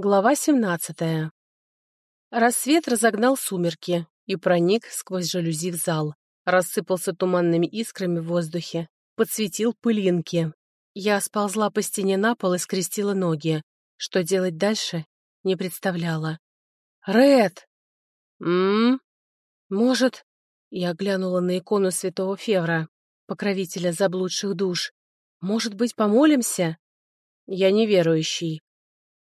Глава 17. Рассвет разогнал сумерки и проник сквозь жалюзи в зал. Рассыпался туманными искрами в воздухе, подсветил пылинки. Я сползла по стене на пол и скрестила ноги. Что делать дальше, не представляла. «Ред!» «М-м-м?» «Может...» Я глянула на икону святого Февра, покровителя заблудших душ. «Может быть, помолимся?» «Я неверующий»,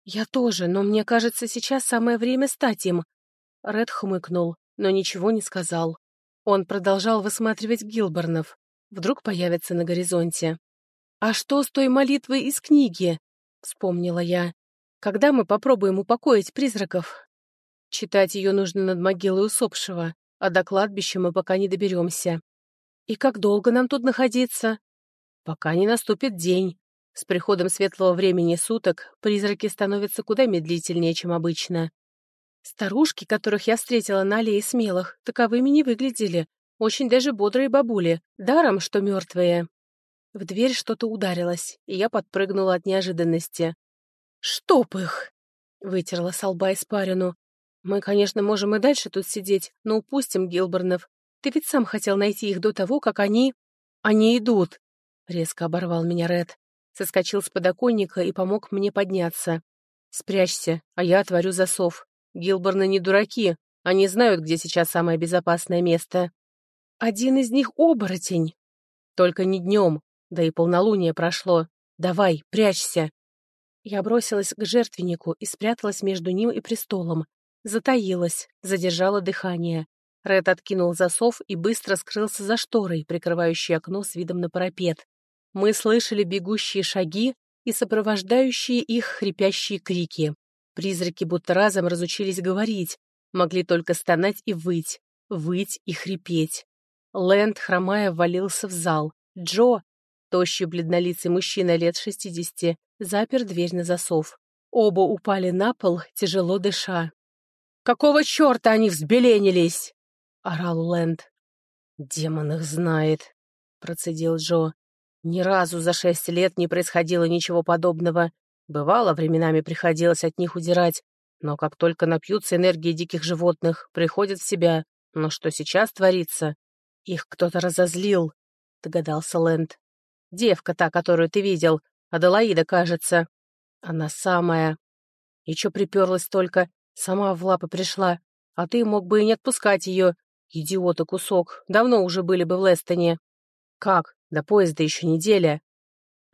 «Я тоже, но мне кажется, сейчас самое время стать им». Ред хмыкнул, но ничего не сказал. Он продолжал высматривать Гилборнов. Вдруг появится на горизонте. «А что с той молитвой из книги?» — вспомнила я. «Когда мы попробуем упокоить призраков?» Читать ее нужно над могилой усопшего, а до кладбища мы пока не доберемся. «И как долго нам тут находиться?» «Пока не наступит день. С приходом светлого времени суток призраки становятся куда медлительнее, чем обычно. Старушки, которых я встретила на аллее смелых, таковыми не выглядели. Очень даже бодрые бабули, даром, что мертвые. В дверь что-то ударилось, и я подпрыгнула от неожиданности. «Чтоб их!» — вытерла с лба испарину. «Мы, конечно, можем и дальше тут сидеть, но упустим Гилбернов. Ты ведь сам хотел найти их до того, как они...» «Они идут!» — резко оборвал меня Ред соскочил с подоконника и помог мне подняться. «Спрячься, а я отворю засов. Гилборны не дураки, они знают, где сейчас самое безопасное место». «Один из них оборотень!» «Только не днем, да и полнолуние прошло. Давай, прячься!» Я бросилась к жертвеннику и спряталась между ним и престолом. Затаилась, задержала дыхание. Ред откинул засов и быстро скрылся за шторой, прикрывающей окно с видом на парапет. Мы слышали бегущие шаги и сопровождающие их хрипящие крики. Призраки будто разом разучились говорить, могли только стонать и выть, выть и хрипеть. Лэнд, хромая, ввалился в зал. Джо, тощий бледнолицый мужчина лет шестидесяти, запер дверь на засов. Оба упали на пол, тяжело дыша. «Какого черта они взбеленились?» — орал Лэнд. «Демон их знает», — процедил Джо. Ни разу за шесть лет не происходило ничего подобного. Бывало, временами приходилось от них удирать, но как только напьются энергии диких животных, приходят в себя. Но что сейчас творится? Их кто-то разозлил, догадался Лэнд. Девка та, которую ты видел, Аделаида, кажется. Она самая. И чё приперлась только, сама в лапы пришла. А ты мог бы и не отпускать ее. Идиота кусок, давно уже были бы в Лестоне. Как? До поезда еще неделя.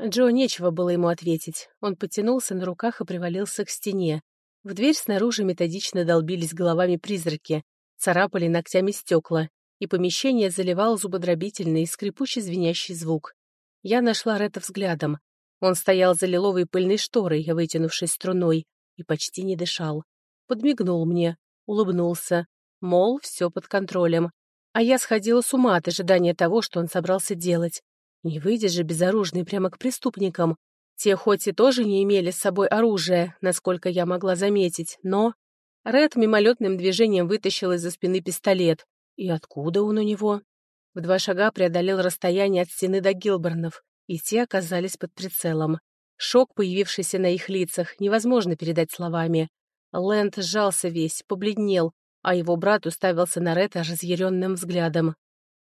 Джо нечего было ему ответить. Он потянулся на руках и привалился к стене. В дверь снаружи методично долбились головами призраки, царапали ногтями стекла, и помещение заливал зубодробительный и скрипучий звенящий звук. Я нашла Ретта взглядом. Он стоял за лиловой пыльной шторой, вытянувшись струной, и почти не дышал. Подмигнул мне, улыбнулся, мол, все под контролем. А я сходила с ума от ожидания того, что он собрался делать. Не выйдешь же безоружный прямо к преступникам. Те хоть и тоже не имели с собой оружия, насколько я могла заметить, но... Ред мимолетным движением вытащил из-за спины пистолет. И откуда он у него? В два шага преодолел расстояние от стены до Гилбернов, и те оказались под прицелом. Шок, появившийся на их лицах, невозможно передать словами. Лэнд сжался весь, побледнел, а его брат уставился на Ретта разъяренным взглядом.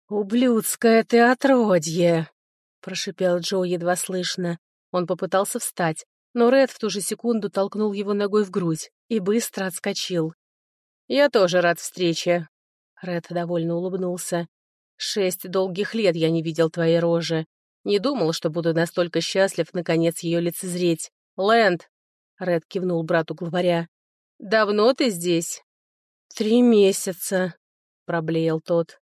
«Ублюдское ты отродье!» — прошипел Джо едва слышно. Он попытался встать, но Ред в ту же секунду толкнул его ногой в грудь и быстро отскочил. «Я тоже рад встрече», — Ред довольно улыбнулся. «Шесть долгих лет я не видел твоей рожи. Не думал, что буду настолько счастлив наконец ее лицезреть. Лэнд!» — Ред кивнул брату главаря. «Давно ты здесь?» «Три месяца», — проблеял тот.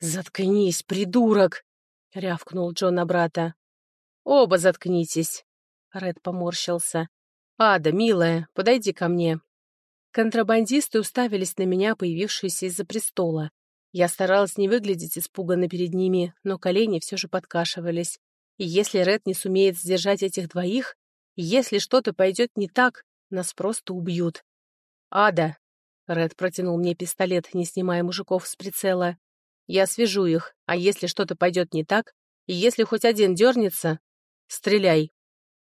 «Заткнись, придурок!» — рявкнул Джон на брата. «Оба заткнитесь!» — Ред поморщился. «Ада, милая, подойди ко мне». Контрабандисты уставились на меня, появившиеся из-за престола. Я старалась не выглядеть испуганно перед ними, но колени все же подкашивались. И если Ред не сумеет сдержать этих двоих, если что-то пойдет не так, нас просто убьют. «Ада, Ред протянул мне пистолет, не снимая мужиков с прицела. «Я свяжу их, а если что-то пойдет не так, и если хоть один дернется, стреляй».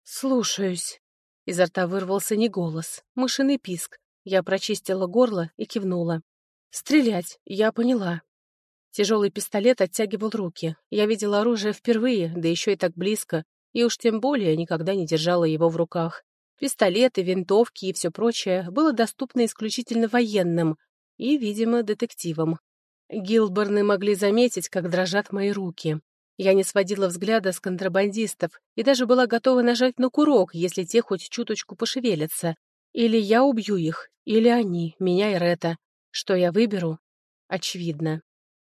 «Слушаюсь». Изо рта вырвался не голос, мышиный писк. Я прочистила горло и кивнула. «Стрелять, я поняла». Тяжелый пистолет оттягивал руки. Я видела оружие впервые, да еще и так близко, и уж тем более никогда не держала его в руках. Пистолеты, винтовки и все прочее было доступно исключительно военным и, видимо, детективам. Гилборны могли заметить, как дрожат мои руки. Я не сводила взгляда с контрабандистов и даже была готова нажать на курок, если те хоть чуточку пошевелятся. Или я убью их, или они, меня и Рета. Что я выберу? Очевидно.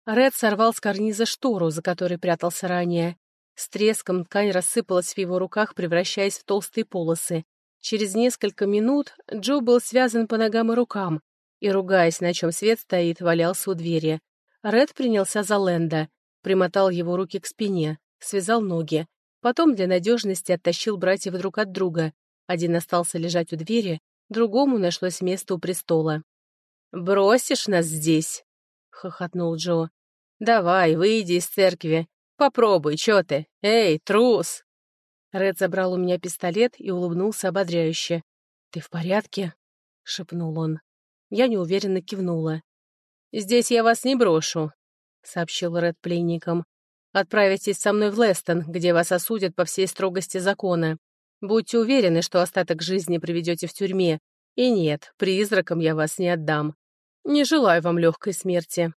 Ред сорвал с карниза штору, за которой прятался ранее. С треском ткань рассыпалась в его руках, превращаясь в толстые полосы. Через несколько минут Джо был связан по ногам и рукам и, ругаясь, на чем свет стоит, валялся у двери. Ред принялся за Лэнда примотал его руки к спине, связал ноги. Потом для надежности оттащил братьев друг от друга. Один остался лежать у двери, другому нашлось место у престола. «Бросишь нас здесь?» — хохотнул Джо. «Давай, выйди из церкви. Попробуй, чё ты? Эй, трус!» Ред забрал у меня пистолет и улыбнулся ободряюще. «Ты в порядке?» — шепнул он. Я неуверенно кивнула. «Здесь я вас не брошу сообщил Ред пленникам. «Отправитесь со мной в Лестон, где вас осудят по всей строгости закона. Будьте уверены, что остаток жизни проведете в тюрьме. И нет, призракам я вас не отдам. Не желаю вам легкой смерти».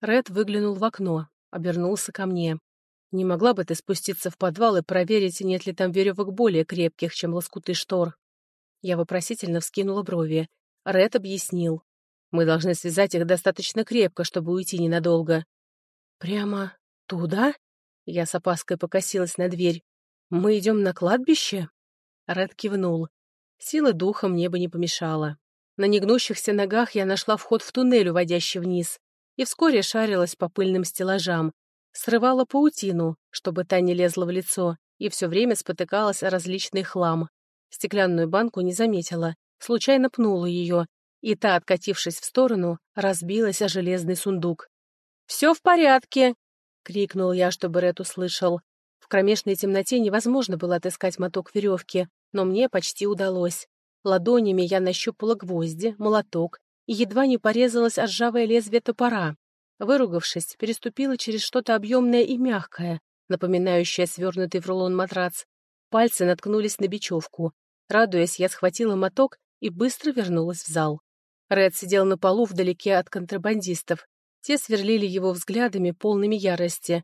Ред выглянул в окно, обернулся ко мне. «Не могла бы ты спуститься в подвал и проверить, нет ли там веревок более крепких, чем лоскуты штор?» Я вопросительно вскинула брови. Ред объяснил. «Мы должны связать их достаточно крепко, чтобы уйти ненадолго. «Прямо туда?» Я с опаской покосилась на дверь. «Мы идем на кладбище?» Ред кивнул. Сила духа мне бы не помешала. На негнущихся ногах я нашла вход в туннель, уводящий вниз, и вскоре шарилась по пыльным стеллажам. Срывала паутину, чтобы та не лезла в лицо, и все время спотыкалась о различный хлам. Стеклянную банку не заметила, случайно пнула ее, и та, откатившись в сторону, разбилась о железный сундук. «Все в порядке!» — крикнул я, чтобы Ред услышал. В кромешной темноте невозможно было отыскать моток веревки, но мне почти удалось. Ладонями я нащупала гвозди, молоток и едва не порезалась о ржавое лезвие топора. Выругавшись, переступила через что-то объемное и мягкое, напоминающее свернутый в рулон матрац. Пальцы наткнулись на бечевку. Радуясь, я схватила моток и быстро вернулась в зал. Ред сидел на полу вдалеке от контрабандистов, те сверлили его взглядами, полными ярости.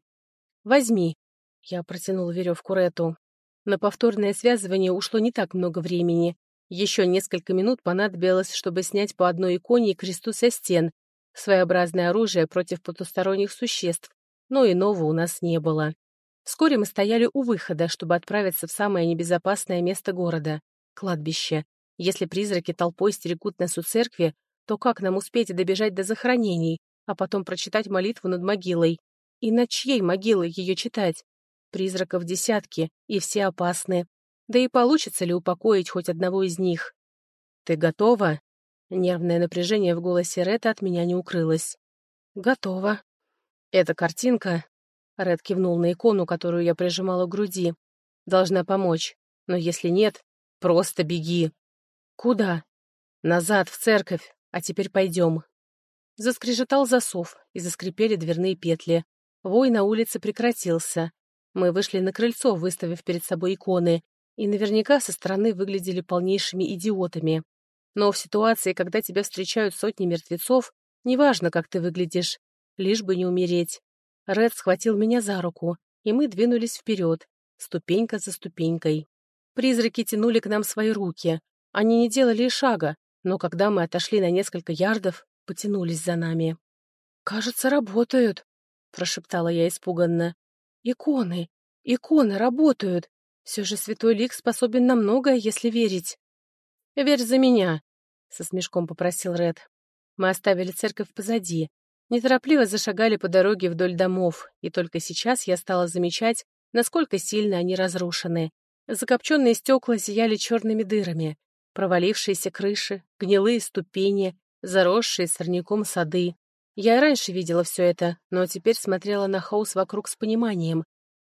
«Возьми!» Я протянул веревку Рету. На повторное связывание ушло не так много времени. Еще несколько минут понадобилось, чтобы снять по одной иконе и кресту со стен. Своеобразное оружие против потусторонних существ, но иного у нас не было. Вскоре мы стояли у выхода, чтобы отправиться в самое небезопасное место города — кладбище. Если призраки толпой стерегут нас у церкви, то как нам успеть добежать до захоронений? а потом прочитать молитву над могилой. И над чьей могилой ее читать? Призраков десятки, и все опасны. Да и получится ли упокоить хоть одного из них? «Ты готова?» Нервное напряжение в голосе Ретта от меня не укрылось. «Готова». «Эта картинка...» Ред кивнул на икону, которую я прижимала к груди. «Должна помочь. Но если нет, просто беги». «Куда?» «Назад, в церковь. А теперь пойдем». Заскрежетал засов, и заскрипели дверные петли. Вой на улице прекратился. Мы вышли на крыльцо, выставив перед собой иконы, и наверняка со стороны выглядели полнейшими идиотами. Но в ситуации, когда тебя встречают сотни мертвецов, неважно, как ты выглядишь, лишь бы не умереть. Ред схватил меня за руку, и мы двинулись вперед, ступенька за ступенькой. Призраки тянули к нам свои руки. Они не делали и шага, но когда мы отошли на несколько ярдов, потянулись за нами. «Кажется, работают», — прошептала я испуганно. «Иконы! Иконы работают! Все же святой лик способен на многое, если верить». «Верь за меня», — со смешком попросил Ред. Мы оставили церковь позади, неторопливо зашагали по дороге вдоль домов, и только сейчас я стала замечать, насколько сильно они разрушены. Закопченные стекла зияли черными дырами, провалившиеся крыши, гнилые ступени, заросшие сорняком сады. Я и раньше видела все это, но теперь смотрела на хаос вокруг с пониманием.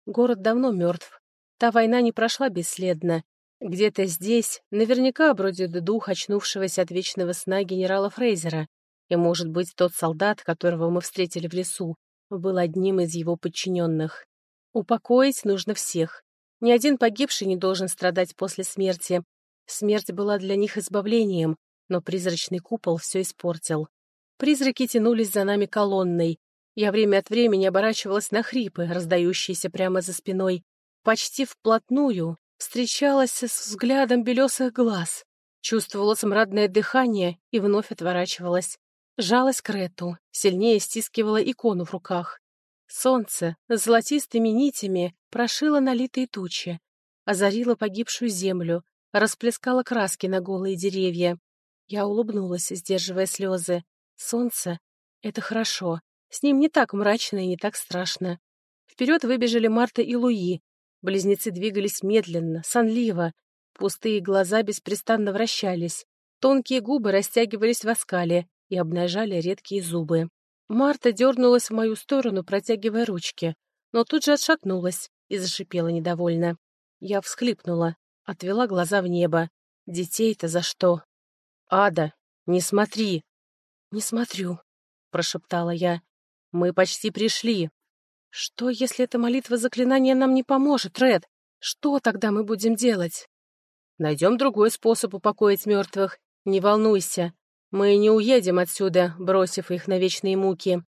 Город давно мертв. Та война не прошла бесследно. Где-то здесь наверняка бродит дух очнувшегося от вечного сна генерала Фрейзера, и, может быть, тот солдат, которого мы встретили в лесу, был одним из его подчиненных. Упокоить нужно всех. Ни один погибший не должен страдать после смерти. Смерть была для них избавлением, но призрачный купол все испортил. Призраки тянулись за нами колонной. Я время от времени оборачивалась на хрипы, раздающиеся прямо за спиной. Почти вплотную встречалась с взглядом белесых глаз. Чувствовала смрадное дыхание и вновь отворачивалась. Жалась к Рету, сильнее стискивала икону в руках. Солнце с золотистыми нитями прошило налитые тучи, озарило погибшую землю, расплескало краски на голые деревья. Я улыбнулась, сдерживая слезы. Солнце — это хорошо. С ним не так мрачно и не так страшно. Вперед выбежали Марта и Луи, Близнецы двигались медленно, сонливо. Пустые глаза беспрестанно вращались. Тонкие губы растягивались в оскале и обнажали редкие зубы. Марта дернулась в мою сторону, протягивая ручки, но тут же отшатнулась и зашипела недовольно. Я всхлипнула, отвела глаза в небо. Детей-то за что? «Ада, не смотри!» «Не смотрю», — прошептала я. «Мы почти пришли». Что, если эта молитва заклинания нам не поможет, Ред? Что тогда мы будем делать? Найдем другой способ упокоить мертвых. Не волнуйся. Мы не уедем отсюда, бросив их на вечные муки.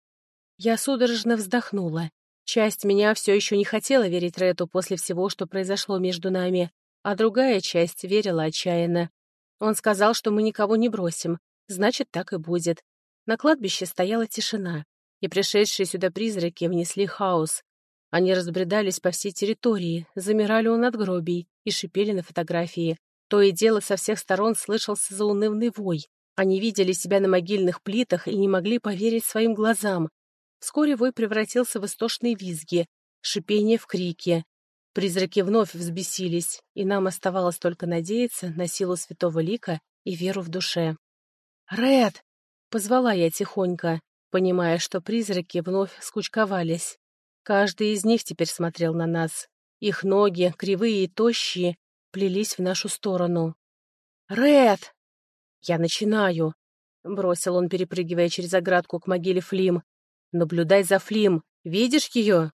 Я судорожно вздохнула. Часть меня все еще не хотела верить Рету после всего, что произошло между нами, а другая часть верила отчаянно. Он сказал, что мы никого не бросим. Значит, так и будет. На кладбище стояла тишина и пришедшие сюда призраки внесли хаос. Они разбредались по всей территории, замирали у надгробий и шипели на фотографии. То и дело со всех сторон слышался заунывный вой. Они видели себя на могильных плитах и не могли поверить своим глазам. Вскоре вой превратился в истошные визги, шипение в крике. Призраки вновь взбесились, и нам оставалось только надеяться на силу святого лика и веру в душе. «Ред!» — позвала я тихонько понимая, что призраки вновь скучковались. Каждый из них теперь смотрел на нас. Их ноги, кривые и тощие, плелись в нашу сторону. «Ред!» «Я начинаю!» — бросил он, перепрыгивая через оградку к могиле Флим. «Наблюдай за Флим. Видишь ее?»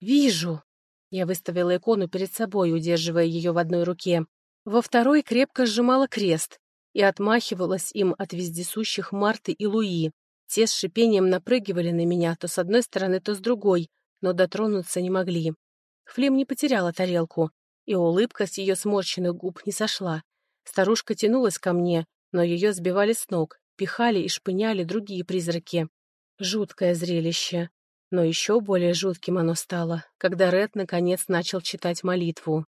«Вижу!» Я выставила икону перед собой, удерживая ее в одной руке. Во второй крепко сжимала крест и отмахивалась им от вездесущих Марты и Луи. Те с шипением напрыгивали на меня то с одной стороны, то с другой, но дотронуться не могли. Флим не потеряла тарелку, и улыбка с ее сморщенных губ не сошла. Старушка тянулась ко мне, но ее сбивали с ног, пихали и шпыняли другие призраки. Жуткое зрелище. Но еще более жутким оно стало, когда Ред наконец начал читать молитву.